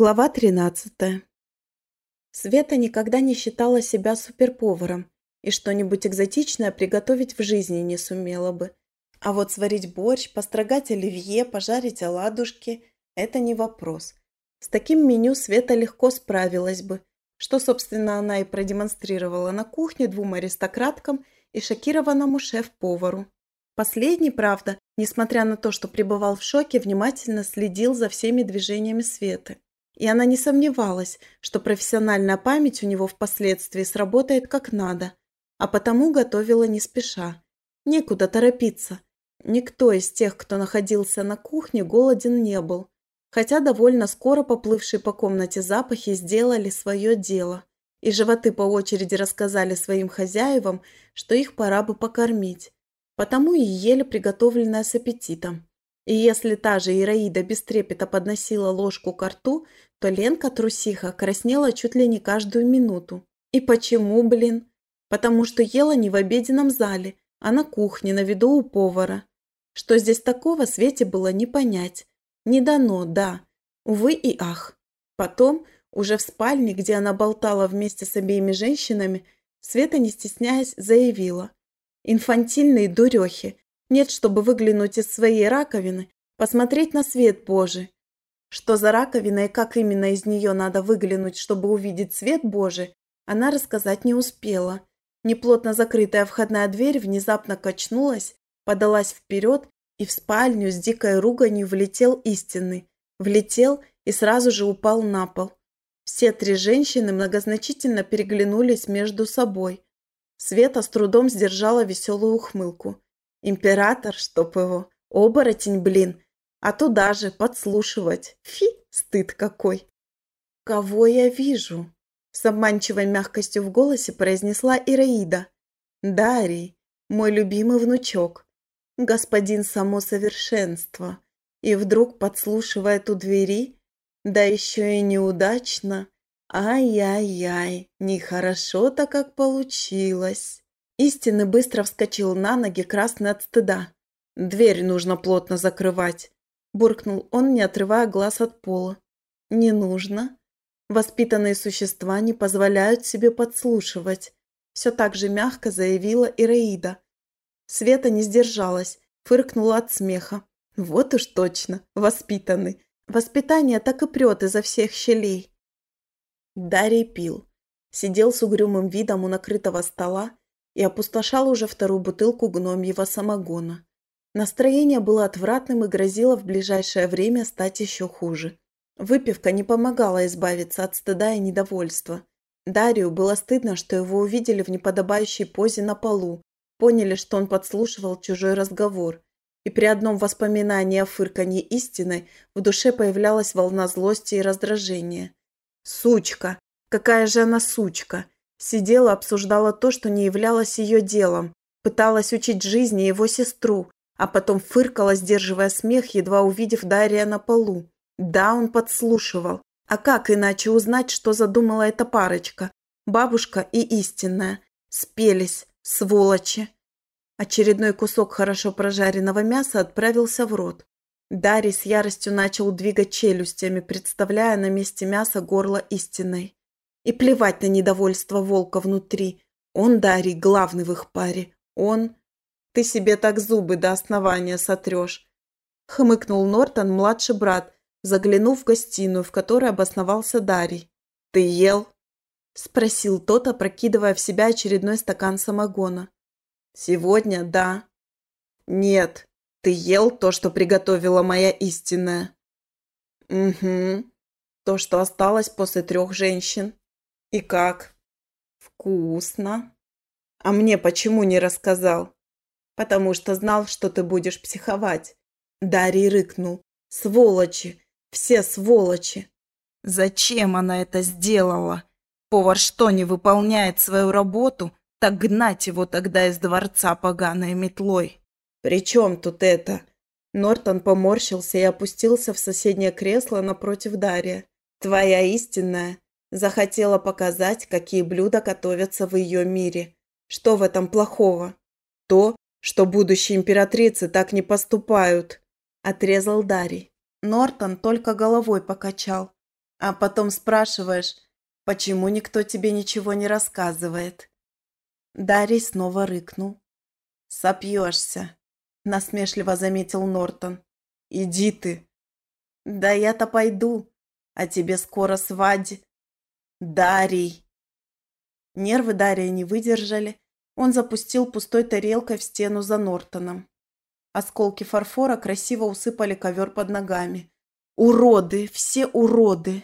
Глава 13. Света никогда не считала себя суперповаром и что-нибудь экзотичное приготовить в жизни не сумела бы. А вот сварить борщ, построгать оливье, пожарить оладушки – это не вопрос. С таким меню Света легко справилась бы, что, собственно, она и продемонстрировала на кухне двум аристократкам и шокированному шеф-повару. Последний, правда, несмотря на то, что пребывал в шоке, внимательно следил за всеми движениями Светы. И она не сомневалась, что профессиональная память у него впоследствии сработает как надо, а потому готовила не спеша. Некуда торопиться. Никто из тех, кто находился на кухне, голоден не был, хотя довольно скоро поплывшие по комнате запахи сделали свое дело, и животы по очереди рассказали своим хозяевам, что их пора бы покормить, потому и ели приготовленное с аппетитом. И если та же Ираида без трепета подносила ложку к рту, то Ленка трусиха краснела чуть ли не каждую минуту. И почему, блин? Потому что ела не в обеденном зале, а на кухне на виду у повара. Что здесь такого, Свете было не понять. Не дано, да. Увы и ах. Потом, уже в спальне, где она болтала вместе с обеими женщинами, Света, не стесняясь, заявила. Инфантильные дурехи. Нет, чтобы выглянуть из своей раковины, посмотреть на свет Божий. Что за раковина и как именно из нее надо выглянуть, чтобы увидеть свет Божий, она рассказать не успела. Неплотно закрытая входная дверь внезапно качнулась, подалась вперед, и в спальню с дикой руганью влетел истинный. Влетел и сразу же упал на пол. Все три женщины многозначительно переглянулись между собой. Света с трудом сдержала веселую ухмылку. Император, чтоб его, оборотень, блин, а туда же подслушивать. Фи, стыд какой. Кого я вижу? С обманчивой мягкостью в голосе произнесла Ираида. Дарий, мой любимый внучок. Господин само совершенство. И вдруг подслушивает у двери, да еще и неудачно. Ай-яй-яй, нехорошо-то как получилось. Истинный быстро вскочил на ноги, красный от стыда. Дверь нужно плотно закрывать буркнул он, не отрывая глаз от пола. «Не нужно. Воспитанные существа не позволяют себе подслушивать», все так же мягко заявила Ираида. Света не сдержалась, фыркнула от смеха. «Вот уж точно, воспитанный. Воспитание так и прет изо всех щелей». Дарий пил. Сидел с угрюмым видом у накрытого стола и опустошал уже вторую бутылку гномьего самогона. Настроение было отвратным и грозило в ближайшее время стать еще хуже. Выпивка не помогала избавиться от стыда и недовольства. Дарию было стыдно, что его увидели в неподобающей позе на полу, поняли, что он подслушивал чужой разговор. И при одном воспоминании о фырканье истины в душе появлялась волна злости и раздражения. «Сучка! Какая же она сучка!» Сидела, обсуждала то, что не являлось ее делом, пыталась учить жизни его сестру, а потом фыркала, сдерживая смех, едва увидев Дария на полу. Да, он подслушивал. А как иначе узнать, что задумала эта парочка? Бабушка и истинная. Спелись, сволочи. Очередной кусок хорошо прожаренного мяса отправился в рот. Дарий с яростью начал двигать челюстями, представляя на месте мяса горло истинной. И плевать на недовольство волка внутри. Он, Дарий, главный в их паре. Он ты себе так зубы до основания сотрешь. Хмыкнул Нортон, младший брат, заглянув в гостиную, в которой обосновался Дарий. «Ты ел?» – спросил тот, опрокидывая в себя очередной стакан самогона. «Сегодня, да». «Нет, ты ел то, что приготовила моя истинная». «Угу. То, что осталось после трех женщин. И как?» «Вкусно. А мне почему не рассказал?» Потому что знал, что ты будешь психовать. Дарий рыкнул. Сволочи! Все сволочи! Зачем она это сделала? Повар что, не выполняет свою работу? Так гнать его тогда из дворца поганой метлой. При чем тут это? Нортон поморщился и опустился в соседнее кресло напротив Дария. Твоя истинная захотела показать, какие блюда готовятся в ее мире. Что в этом плохого? То, что будущие императрицы так не поступают», – отрезал Дарий. Нортон только головой покачал. А потом спрашиваешь, почему никто тебе ничего не рассказывает. Дарий снова рыкнул. «Сопьешься», — насмешливо заметил Нортон. «Иди ты». «Да я-то пойду, а тебе скоро свадь...» «Дарий!» Нервы Дария не выдержали. Он запустил пустой тарелкой в стену за Нортоном. Осколки фарфора красиво усыпали ковер под ногами. «Уроды! Все уроды!»